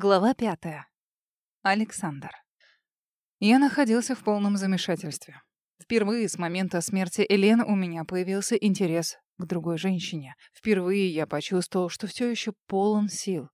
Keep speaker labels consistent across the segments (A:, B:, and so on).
A: Глава пятая. Александр. Я находился в полном замешательстве. Впервые с момента смерти Элен у меня появился интерес к другой женщине. Впервые я почувствовал, что все еще полон сил.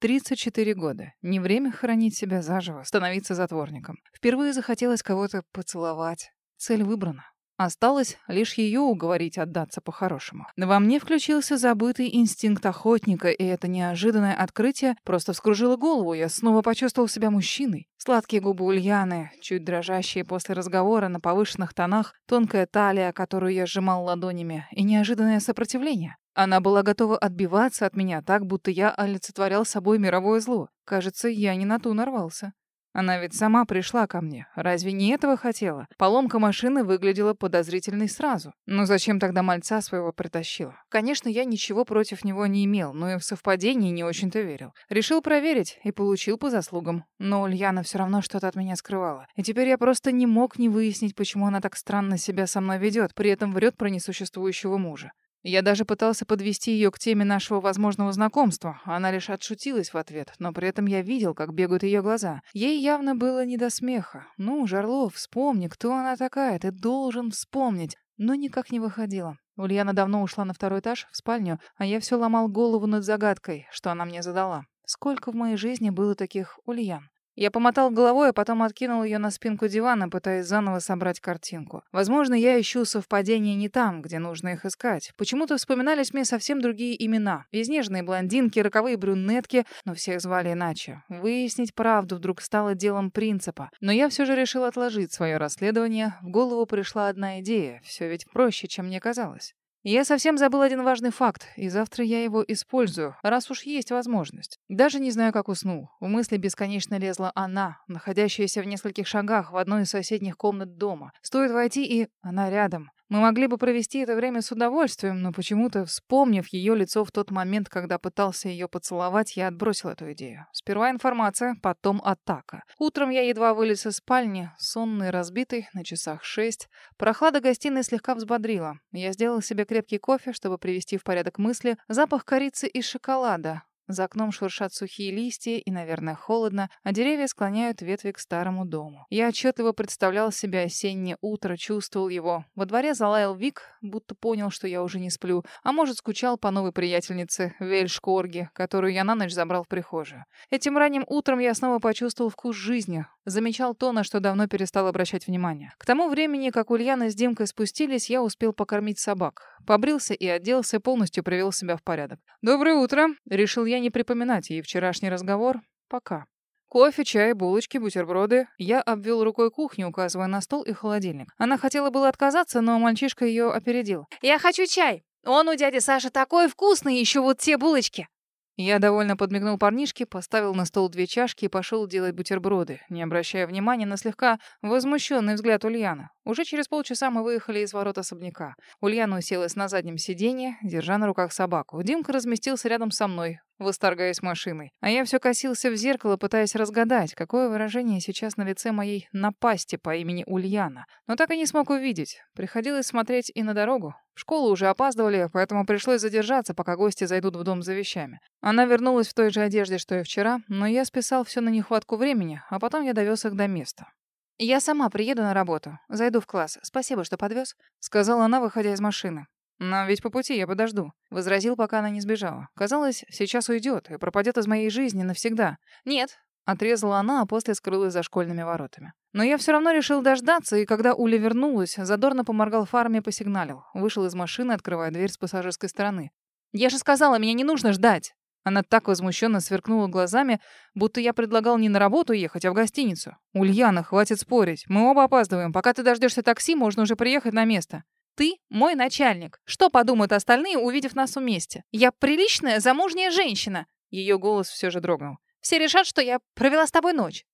A: 34 года. Не время хоронить себя заживо, становиться затворником. Впервые захотелось кого-то поцеловать. Цель выбрана. Осталось лишь ее уговорить отдаться по-хорошему. Во мне включился забытый инстинкт охотника, и это неожиданное открытие просто вскружило голову. Я снова почувствовал себя мужчиной. Сладкие губы Ульяны, чуть дрожащие после разговора на повышенных тонах, тонкая талия, которую я сжимал ладонями, и неожиданное сопротивление. Она была готова отбиваться от меня так, будто я олицетворял собой мировое зло. Кажется, я не на ту нарвался. Она ведь сама пришла ко мне. Разве не этого хотела? Поломка машины выглядела подозрительной сразу. Но зачем тогда мальца своего притащила? Конечно, я ничего против него не имел, но и в совпадении не очень-то верил. Решил проверить и получил по заслугам. Но Ульяна все равно что-то от меня скрывала. И теперь я просто не мог не выяснить, почему она так странно себя со мной ведет, при этом врет про несуществующего мужа. Я даже пытался подвести ее к теме нашего возможного знакомства. Она лишь отшутилась в ответ, но при этом я видел, как бегают ее глаза. Ей явно было не до смеха. «Ну, Жарлов, вспомни, кто она такая, ты должен вспомнить». Но никак не выходила. Ульяна давно ушла на второй этаж, в спальню, а я все ломал голову над загадкой, что она мне задала. Сколько в моей жизни было таких Ульян? Я помотал головой, а потом откинул ее на спинку дивана, пытаясь заново собрать картинку. Возможно, я ищу совпадения не там, где нужно их искать. Почему-то вспоминались мне совсем другие имена. Изнежные блондинки, роковые брюнетки, но всех звали иначе. Выяснить правду вдруг стало делом принципа. Но я все же решил отложить свое расследование. В голову пришла одна идея. Все ведь проще, чем мне казалось. Я совсем забыл один важный факт, и завтра я его использую, раз уж есть возможность. Даже не знаю, как уснул. В мысли бесконечно лезла она, находящаяся в нескольких шагах в одной из соседних комнат дома. Стоит войти, и она рядом. Мы могли бы провести это время с удовольствием, но почему-то, вспомнив ее лицо в тот момент, когда пытался ее поцеловать, я отбросил эту идею. Сперва информация, потом атака. Утром я едва вылез из спальни, сонный, разбитый, на часах шесть. Прохлада гостиной слегка взбодрила. Я сделал себе крепкий кофе, чтобы привести в порядок мысли. Запах корицы и шоколада. За окном шуршат сухие листья и, наверное, холодно, а деревья склоняют ветви к старому дому. Я отчетливо представлял себе осеннее утро, чувствовал его. Во дворе залаял Вик, будто понял, что я уже не сплю, а может, скучал по новой приятельнице Вельш Корги, которую я на ночь забрал в прихожую. Этим ранним утром я снова почувствовал вкус жизни, замечал то, на что давно перестал обращать внимание. К тому времени, как Ульяна с Димкой спустились, я успел покормить собак. Побрился и оделся, полностью привел себя в порядок. «Доброе утро!» — решил я не припоминать ей вчерашний разговор. Пока. Кофе, чай, булочки, бутерброды. Я обвел рукой кухню, указывая на стол и холодильник. Она хотела было отказаться, но мальчишка ее опередил.
B: «Я хочу чай! Он у дяди Саши такой вкусный, еще вот те булочки!»
A: Я довольно подмигнул парнишке, поставил на стол две чашки и пошел делать бутерброды, не обращая внимания на слегка возмущенный взгляд Ульяна. Уже через полчаса мы выехали из ворот особняка. Ульяна уселась на заднем сиденье, держа на руках собаку. Димка разместился рядом со мной, восторгаясь машиной. А я все косился в зеркало, пытаясь разгадать, какое выражение сейчас на лице моей напасти по имени Ульяна. Но так и не смог увидеть. Приходилось смотреть и на дорогу. В школу уже опаздывали, поэтому пришлось задержаться, пока гости зайдут в дом за вещами. Она вернулась в той же одежде, что и вчера, но я списал все на нехватку времени, а потом я довез их до места. «Я сама приеду на работу. Зайду в класс. Спасибо, что подвез», — сказала она, выходя из машины. «Но ведь по пути я подожду», — возразил, пока она не сбежала. Казалось, сейчас уйдет и пропадет из моей жизни навсегда. «Нет», — отрезала она, а после скрылась за школьными воротами. Но я все равно решил дождаться, и когда Уля вернулась, задорно поморгал фарме и посигналил. Вышел из машины, открывая дверь с пассажирской стороны. «Я же сказала, меня не нужно ждать!» Она так возмущенно сверкнула глазами, будто я предлагал не на работу ехать, а в гостиницу. «Ульяна, хватит спорить. Мы оба опаздываем. Пока ты дождешься такси, можно уже приехать на место».
B: Ты мой начальник. Что подумают остальные, увидев нас вместе? Я приличная замужняя женщина. Ее голос все же дрогнул. Все решат, что я провела с тобой ночь.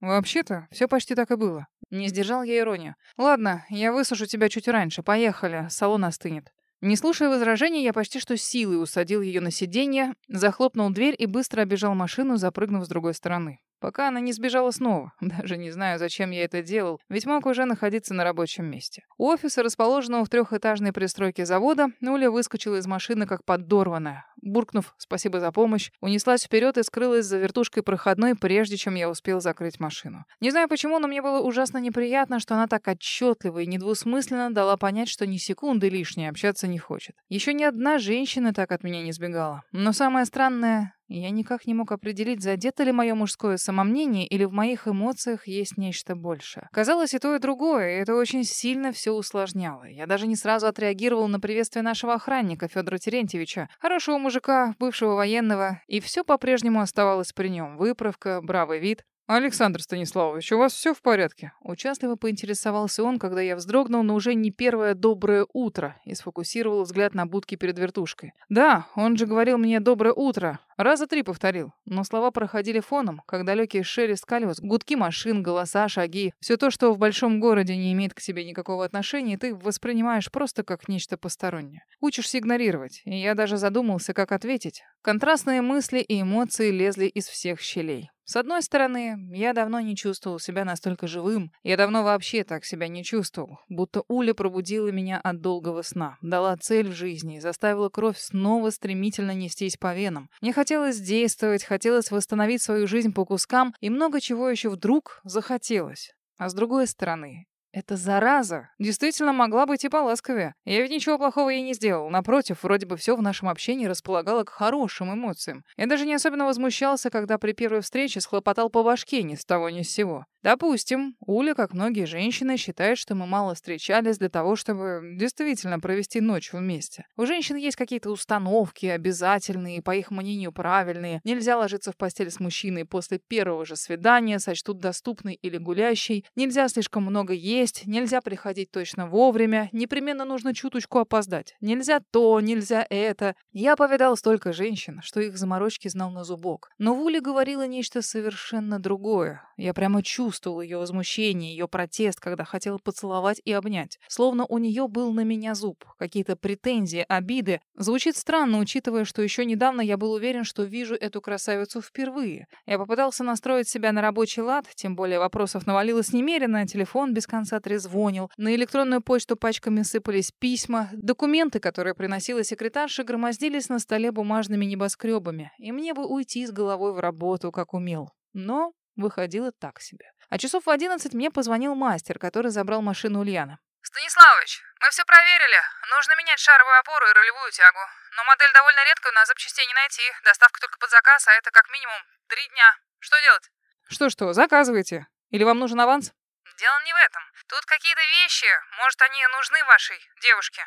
A: Вообще-то, все почти так и было. Не сдержал я иронию. Ладно, я высажу тебя чуть раньше. Поехали, салон остынет. Не слушая возражений, я почти что силой усадил ее на сиденье, захлопнул дверь и быстро обежал машину, запрыгнув с другой стороны. Пока она не сбежала снова. Даже не знаю, зачем я это делал, ведь мог уже находиться на рабочем месте. У офиса, расположенного в трехэтажной пристройке завода, Уля выскочила из машины как поддорванная. Буркнув «спасибо за помощь», унеслась вперед и скрылась за вертушкой проходной, прежде чем я успел закрыть машину. Не знаю почему, но мне было ужасно неприятно, что она так отчетливо и недвусмысленно дала понять, что ни секунды лишней общаться не хочет. Еще ни одна женщина так от меня не сбегала. Но самое странное, я никак не мог определить, задето ли мое мужское самомнение или в моих эмоциях есть нечто большее. Казалось и то, и другое, и это очень сильно все усложняло. Я даже не сразу отреагировал на приветствие нашего охранника Федора Терентьевича, хорошего мужика, бывшего военного, и все по-прежнему оставалось при нем. Выправка, бравый вид. «Александр Станиславович, у вас все в порядке?» Участливо поинтересовался он, когда я вздрогнул, но уже не первое доброе утро, и сфокусировал взгляд на будке перед вертушкой. «Да, он же говорил мне «доброе утро», Раза три повторил, но слова проходили фоном, как далекий шелест колес, гудки машин, голоса, шаги. Все то, что в большом городе не имеет к себе никакого отношения, ты воспринимаешь просто как нечто постороннее. Учишься игнорировать, и я даже задумался, как ответить. Контрастные мысли и эмоции лезли из всех щелей. С одной стороны, я давно не чувствовал себя настолько живым. Я давно вообще так себя не чувствовал. Будто Уля пробудила меня от долгого сна, дала цель в жизни и заставила кровь снова стремительно нестись по венам. Мне хотелось действовать, хотелось восстановить свою жизнь по кускам, и много чего еще вдруг захотелось. А с другой стороны, эта зараза действительно могла быть и поласковее. Я ведь ничего плохого ей не сделал. Напротив, вроде бы все в нашем общении располагало к хорошим эмоциям. Я даже не особенно возмущался, когда при первой встрече схлопотал по башке ни с того ни с сего. Допустим, Уля, как многие женщины, считает, что мы мало встречались для того, чтобы действительно провести ночь вместе. У женщин есть какие-то установки, обязательные, по их мнению, правильные. Нельзя ложиться в постель с мужчиной после первого же свидания, сочтут доступной или гулящей. Нельзя слишком много есть, нельзя приходить точно вовремя, непременно нужно чуточку опоздать. Нельзя то, нельзя это. Я повидал столько женщин, что их заморочки знал на зубок. Но в Уле говорила нечто совершенно другое. Я прямо чувствовал, чувствовал ее возмущение, ее протест, когда хотел поцеловать и обнять. Словно у нее был на меня зуб. Какие-то претензии, обиды. Звучит странно, учитывая, что еще недавно я был уверен, что вижу эту красавицу впервые. Я попытался настроить себя на рабочий лад, тем более вопросов навалилось немерено, телефон без конца трезвонил, на электронную почту пачками сыпались письма, документы, которые приносила секретарша, громоздились на столе бумажными небоскребами, и мне бы уйти с головой в работу, как умел. Но выходило так себе. А часов в одиннадцать мне позвонил мастер, который забрал машину Ульяна.
C: «Станиславович, мы все проверили. Нужно менять шаровую опору и рулевую тягу. Но модель довольно редкая, у нас запчастей не найти. Доставка только под заказ, а это как минимум три дня. Что делать?»
A: «Что-что, заказывайте. Или вам нужен аванс?»
C: «Дело не в этом. Тут какие-то вещи. Может, они нужны вашей девушке?»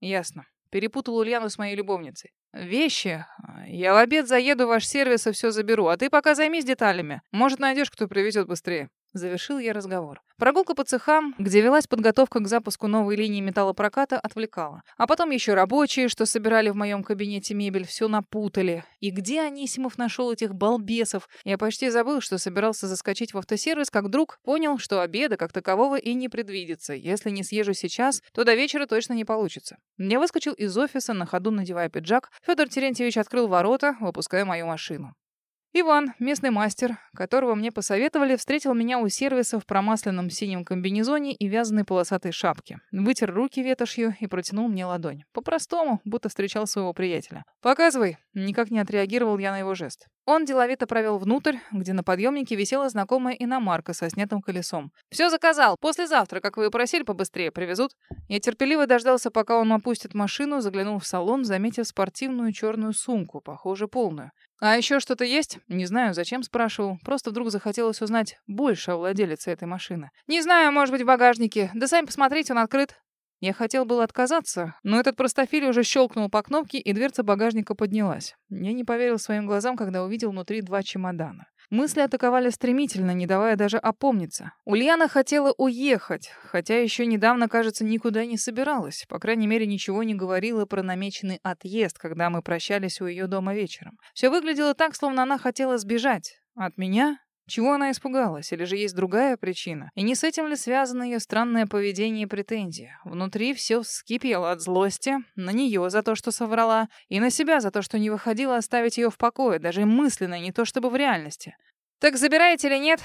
A: «Ясно. Перепутал Ульяну с моей любовницей. «Вещи? Я в обед заеду в ваш сервис и все заберу, а ты пока займись деталями. Может, найдешь, кто привезет быстрее». Завершил я разговор. Прогулка по цехам, где велась подготовка к запуску новой линии металлопроката, отвлекала. А потом еще рабочие, что собирали в моем кабинете мебель, все напутали. И где Анисимов нашел этих балбесов? Я почти забыл, что собирался заскочить в автосервис, как вдруг понял, что обеда как такового и не предвидится. Если не съезжу сейчас, то до вечера точно не получится. Я выскочил из офиса, на ходу надевая пиджак. Федор Терентьевич открыл ворота, выпуская мою машину. Иван, местный мастер, которого мне посоветовали, встретил меня у сервиса в промасленном синем комбинезоне и вязаной полосатой шапке. Вытер руки ветошью и протянул мне ладонь. По-простому, будто встречал своего приятеля. «Показывай!» Никак не отреагировал я на его жест. Он деловито провел внутрь, где на подъемнике висела знакомая иномарка со снятым колесом. «Все заказал. Послезавтра, как вы и просили, побыстрее привезут». Я терпеливо дождался, пока он опустит машину, заглянул в салон, заметив спортивную черную сумку, похоже, полную. А еще что-то есть? Не знаю, зачем спрашивал. Просто вдруг захотелось узнать больше о владелице этой машины. Не знаю, может быть, в багажнике. Да сами посмотрите, он открыт. Я хотел было отказаться, но этот простофиль уже щелкнул по кнопке, и дверца багажника поднялась. Я не поверил своим глазам, когда увидел внутри два чемодана. Мысли атаковали стремительно, не давая даже опомниться. Ульяна хотела уехать, хотя еще недавно, кажется, никуда не собиралась. По крайней мере, ничего не говорила про намеченный отъезд, когда мы прощались у ее дома вечером. Все выглядело так, словно она хотела сбежать. От меня чего она испугалась? Или же есть другая причина? И не с этим ли связано ее странное поведение и претензия? Внутри все вскипело от злости на нее за то, что соврала, и на себя за то, что не выходила оставить ее в покое, даже мысленно, не то чтобы в реальности. «Так забираете или нет?»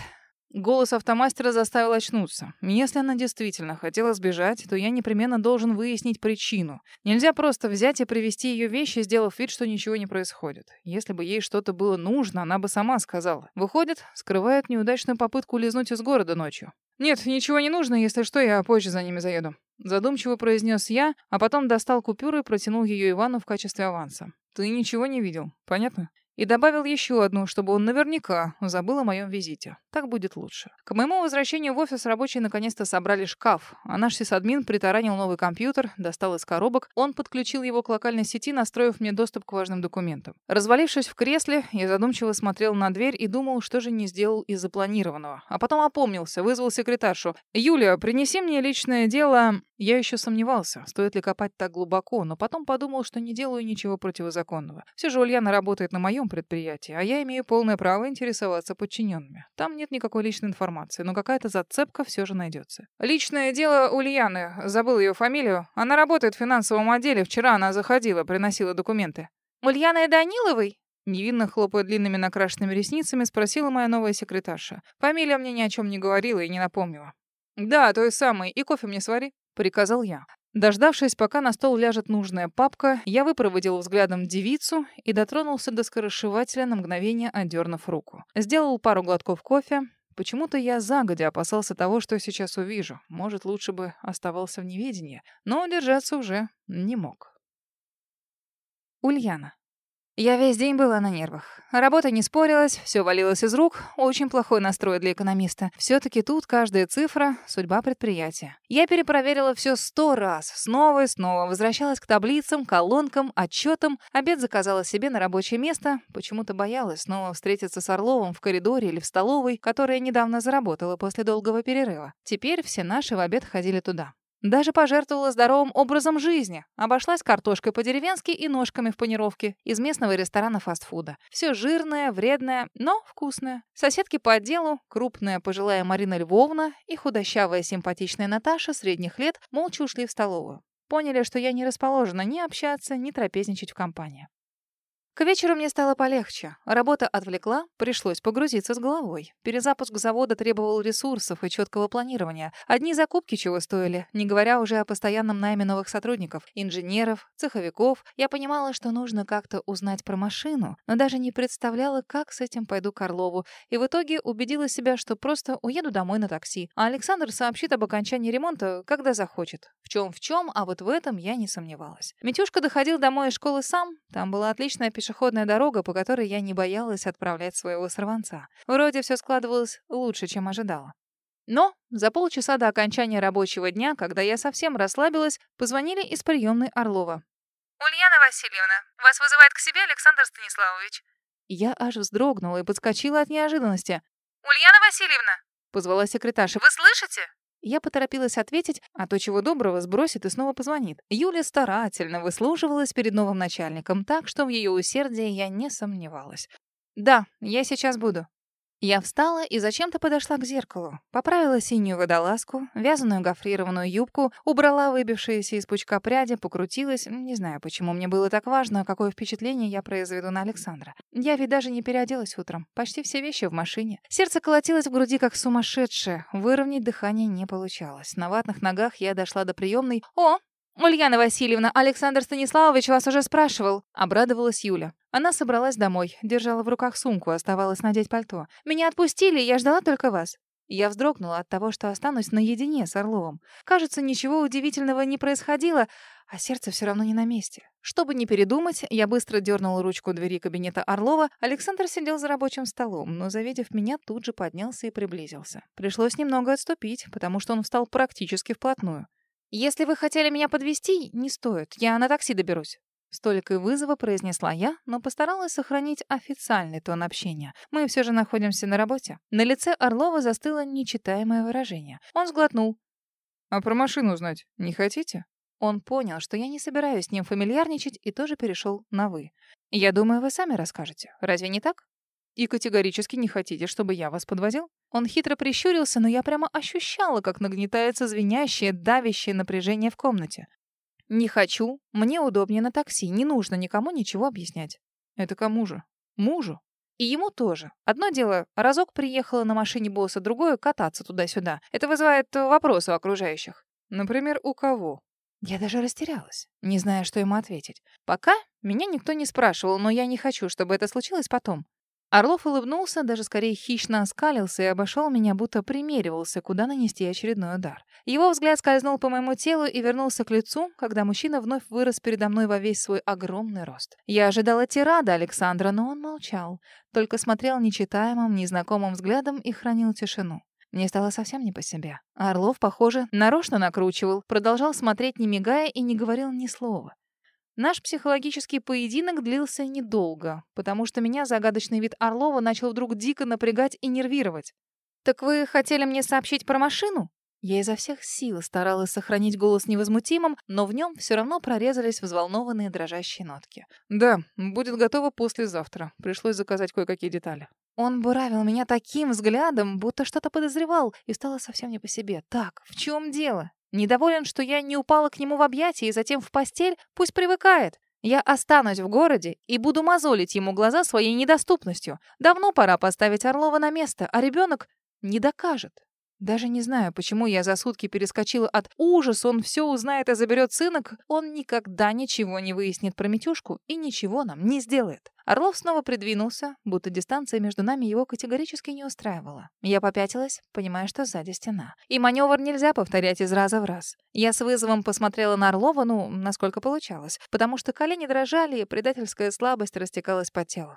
A: Голос автомастера заставил очнуться. Если она действительно хотела сбежать, то я непременно должен выяснить причину. Нельзя просто взять и привести ее вещи, сделав вид, что ничего не происходит. Если бы ей что-то было нужно, она бы сама сказала. Выходит, скрывает неудачную попытку улизнуть из города ночью. «Нет, ничего не нужно, если что, я позже за ними заеду». Задумчиво произнес я, а потом достал купюру и протянул ее Ивану в качестве аванса. «Ты ничего не видел, понятно?» И добавил еще одну, чтобы он наверняка забыл о моем визите. Так будет лучше. К моему возвращению в офис рабочие наконец-то собрали шкаф, а наш сисадмин притаранил новый компьютер, достал из коробок. Он подключил его к локальной сети, настроив мне доступ к важным документам. Развалившись в кресле, я задумчиво смотрел на дверь и думал, что же не сделал из запланированного. А потом опомнился, вызвал секретаршу. «Юля, принеси мне личное дело...» Я еще сомневался, стоит ли копать так глубоко, но потом подумал, что не делаю ничего противозаконного. Все же Ульяна работает на моем предприятии, а я имею полное право интересоваться подчиненными. Там нет никакой личной информации, но какая-то зацепка все же найдется. Личное дело Ульяны, забыл ее фамилию. Она работает в финансовом отделе, вчера она заходила, приносила документы.
B: «Ульяна Даниловой?»
A: Невинно хлопая длинными накрашенными ресницами, спросила моя новая секретарша. Фамилия мне ни о чем не говорила и не напомнила. «Да, той самой. И кофе мне свари» приказал я. Дождавшись, пока на стол ляжет нужная папка, я выпроводил взглядом девицу и дотронулся до скоросшивателя на мгновение, отдернув руку. Сделал пару глотков кофе. Почему-то я загодя опасался того, что сейчас увижу. Может, лучше бы оставался в неведении, но удержаться уже не мог. Ульяна. Я весь день была на нервах. Работа не спорилась, все валилось из рук. Очень плохой настрой для экономиста. все таки тут каждая цифра — судьба предприятия. Я перепроверила все сто раз, снова и снова. Возвращалась к таблицам, колонкам, отчетам. Обед заказала себе на рабочее место. Почему-то боялась снова встретиться с Орловым в коридоре или в столовой, которая недавно заработала после долгого перерыва. Теперь все наши в обед ходили туда. Даже пожертвовала здоровым образом жизни. Обошлась картошкой по-деревенски и ножками в панировке из местного ресторана фастфуда. Все жирное, вредное, но вкусное. Соседки по отделу, крупная пожилая Марина Львовна и худощавая симпатичная Наташа средних лет молча ушли в столовую. Поняли, что я не расположена ни общаться, ни трапезничать в компании. К вечеру мне стало полегче. Работа отвлекла, пришлось погрузиться с головой. Перезапуск завода требовал ресурсов и четкого планирования. Одни закупки чего стоили, не говоря уже о постоянном найме новых сотрудников, инженеров, цеховиков. Я понимала, что нужно как-то узнать про машину, но даже не представляла, как с этим пойду к Орлову. И в итоге убедила себя, что просто уеду домой на такси. А Александр сообщит об окончании ремонта, когда захочет. В чем в чем, а вот в этом я не сомневалась. Митюшка доходил домой из школы сам. Там была отличная пешеходная дорога, по которой я не боялась отправлять своего сорванца. Вроде все складывалось лучше, чем ожидала. Но за полчаса до окончания рабочего дня, когда я совсем расслабилась, позвонили из приемной Орлова.
C: «Ульяна Васильевна, вас вызывает к себе Александр Станиславович».
A: Я аж вздрогнула и подскочила от неожиданности.
C: «Ульяна Васильевна!»
A: — позвала секретарша.
C: «Вы слышите?»
A: Я поторопилась ответить, а то чего доброго сбросит и снова позвонит. Юля старательно выслуживалась перед новым начальником, так что в ее усердии я не сомневалась. «Да, я сейчас буду». Я встала и зачем-то подошла к зеркалу. Поправила синюю водолазку, вязаную гофрированную юбку, убрала выбившиеся из пучка пряди, покрутилась. Не знаю, почему мне было так важно, какое впечатление я произведу на Александра. Я ведь даже не переоделась утром. Почти все вещи в машине. Сердце колотилось в груди как сумасшедшее. Выровнять дыхание не получалось. На ватных ногах я дошла до приемной. «О, «Ульяна Васильевна, Александр Станиславович вас уже спрашивал», — обрадовалась Юля. Она собралась домой, держала в руках сумку, оставалось надеть пальто. «Меня отпустили, я ждала только вас». Я вздрогнула от того, что останусь наедине с Орловым. Кажется, ничего удивительного не происходило, а сердце все равно не на месте. Чтобы не передумать, я быстро дернула ручку двери кабинета Орлова. Александр сидел за рабочим столом, но, завидев меня, тут же поднялся и приблизился. Пришлось немного отступить, потому что он встал практически вплотную. «Если вы хотели меня подвести, не стоит. Я на такси доберусь». Столикой вызова произнесла я, но постаралась сохранить официальный тон общения. Мы все же находимся на работе. На лице Орлова застыло нечитаемое выражение. Он сглотнул. «А про машину знать не хотите?» Он понял, что я не собираюсь с ним фамильярничать и тоже перешел на «вы». «Я думаю, вы сами расскажете. Разве не так?» И категорически не хотите, чтобы я вас подвозил? Он хитро прищурился, но я прямо ощущала, как нагнетается звенящее, давящее напряжение в комнате. Не хочу. Мне удобнее на такси. Не нужно никому ничего объяснять. Это кому же? Мужу?
B: И ему тоже. Одно дело, разок приехала на машине босса, другое — кататься туда-сюда. Это вызывает вопросы у окружающих.
A: Например, у кого?
B: Я даже растерялась, не зная, что ему ответить. Пока меня никто не спрашивал, но я не хочу, чтобы это случилось потом. Орлов улыбнулся, даже скорее хищно оскалился и обошел меня, будто примеривался, куда нанести очередной удар. Его взгляд скользнул по моему телу и вернулся к лицу, когда мужчина вновь вырос передо мной во весь свой огромный рост. Я ожидала тирада Александра, но он молчал, только смотрел нечитаемым, незнакомым взглядом и хранил тишину. Мне стало совсем не по себе. Орлов, похоже, нарочно накручивал, продолжал смотреть, не мигая, и не говорил ни слова. Наш психологический поединок длился недолго, потому что меня загадочный вид Орлова начал вдруг дико напрягать и нервировать. «Так вы хотели мне сообщить про машину?» Я изо всех сил старалась сохранить голос невозмутимым, но в нем все равно прорезались взволнованные дрожащие нотки.
A: «Да, будет готово послезавтра. Пришлось заказать кое-какие детали».
B: Он буравил меня таким взглядом, будто что-то подозревал, и стало совсем не по себе. «Так, в чем дело? Недоволен, что я не упала к нему в объятия и затем в постель, пусть привыкает. Я останусь в городе и буду мозолить ему глаза своей недоступностью. Давно пора поставить Орлова на место, а ребенок не докажет. Даже не знаю, почему я за сутки перескочила от ужаса, он все узнает и заберет сынок, он никогда ничего не выяснит про Митюшку и ничего нам не сделает. Орлов снова придвинулся, будто дистанция между нами его категорически не устраивала. Я попятилась, понимая, что сзади стена. И маневр нельзя повторять из раза в раз. Я с вызовом посмотрела на Орлова, ну, насколько получалось, потому что колени дрожали, и предательская слабость растекалась по телу.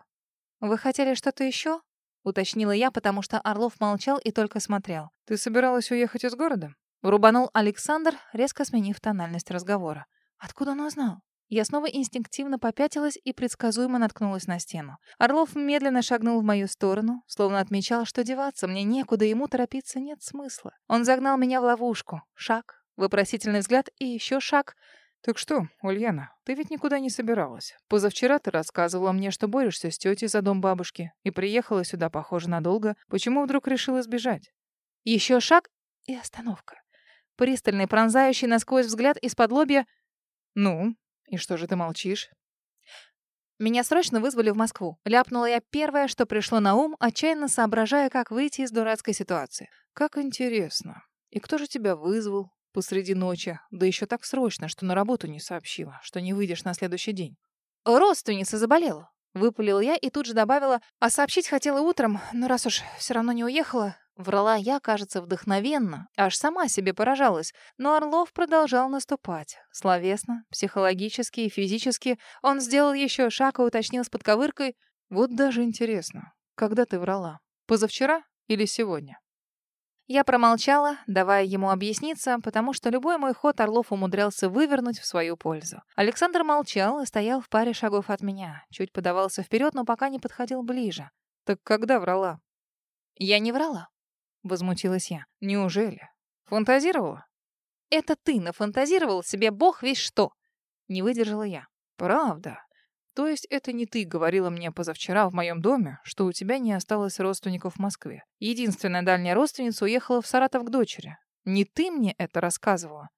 B: «Вы хотели что-то еще?» — уточнила я, потому что Орлов молчал и только смотрел.
A: «Ты собиралась уехать из города?»
B: — рубанул Александр, резко сменив тональность разговора. «Откуда он узнал?» Я снова инстинктивно попятилась и предсказуемо наткнулась на стену. Орлов медленно шагнул в мою сторону, словно отмечал, что деваться мне некуда, ему торопиться нет смысла. Он загнал меня в ловушку. Шаг, вопросительный взгляд и еще шаг.
A: «Так что, Ульяна, ты ведь никуда не собиралась. Позавчера ты рассказывала мне, что борешься с тетей за дом бабушки, и приехала сюда, похоже, надолго. Почему вдруг решила сбежать?»
B: Еще шаг и остановка. Пристальный, пронзающий насквозь взгляд из-под лобья.
A: «Ну, и что же ты молчишь?
B: Меня срочно вызвали в Москву. Ляпнула я первое, что пришло на ум, отчаянно соображая, как выйти из дурацкой ситуации.
A: Как интересно. И кто же тебя вызвал посреди ночи? Да еще так срочно, что на работу не сообщила, что не выйдешь на следующий день.
B: Родственница заболела. Выпалила я и тут же добавила, а сообщить хотела утром, но раз уж все равно не уехала, Врала я, кажется, вдохновенно, аж сама себе поражалась. Но Орлов продолжал наступать. Словесно, психологически и физически. Он сделал еще шаг и уточнил с подковыркой.
A: «Вот даже интересно, когда ты врала? Позавчера или сегодня?»
B: Я промолчала, давая ему объясниться, потому что любой мой ход Орлов умудрялся вывернуть в свою пользу. Александр молчал и стоял в паре шагов от меня. Чуть подавался вперед, но пока не подходил ближе.
A: «Так когда врала?»
B: «Я не врала. — возмутилась я.
A: «Неужели? Фантазировала?»
B: «Это ты нафантазировал себе бог весь что!» Не выдержала я.
A: «Правда? То есть это не ты говорила мне позавчера в моем доме, что у тебя не осталось родственников в Москве? Единственная дальняя родственница уехала в Саратов к дочери. Не ты мне это рассказывала?»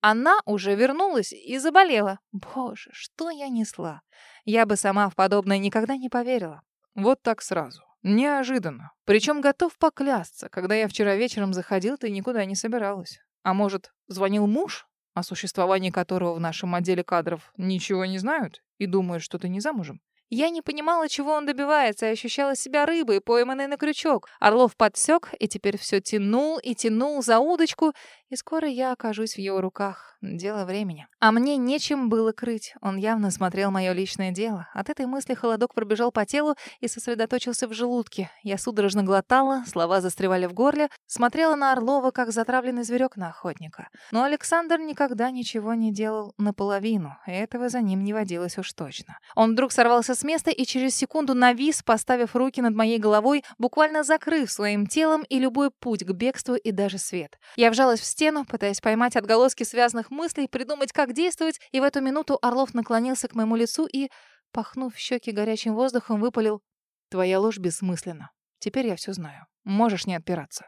B: Она уже вернулась и заболела. Боже, что я несла. Я бы сама в подобное никогда не поверила.
A: Вот так сразу. Неожиданно. Причем готов поклясться, когда я вчера вечером заходил, ты никуда не собиралась. А может, звонил муж, о существовании которого в нашем отделе кадров ничего не знают и думают, что ты не замужем?
B: Я не понимала, чего он добивается, и ощущала себя рыбой, пойманной на крючок. Орлов подсек и теперь все тянул и тянул за удочку, и скоро я окажусь в его руках. Дело времени. А мне нечем было крыть. Он явно смотрел мое личное дело. От этой мысли холодок пробежал по телу и сосредоточился в желудке. Я судорожно глотала, слова застревали в горле, смотрела на Орлова, как затравленный зверек на охотника. Но Александр никогда ничего не делал наполовину, и этого за ним не водилось уж точно. Он вдруг сорвался с места и через секунду навис, поставив руки над моей головой, буквально закрыв своим телом и любой путь к бегству и даже свет. Я вжалась в стену, пытаясь поймать отголоски связанных мыслей, придумать, как действовать, и в эту минуту Орлов наклонился к моему лицу и, пахнув щеки горячим воздухом, выпалил «Твоя ложь бессмысленна. Теперь я все знаю. Можешь не отпираться».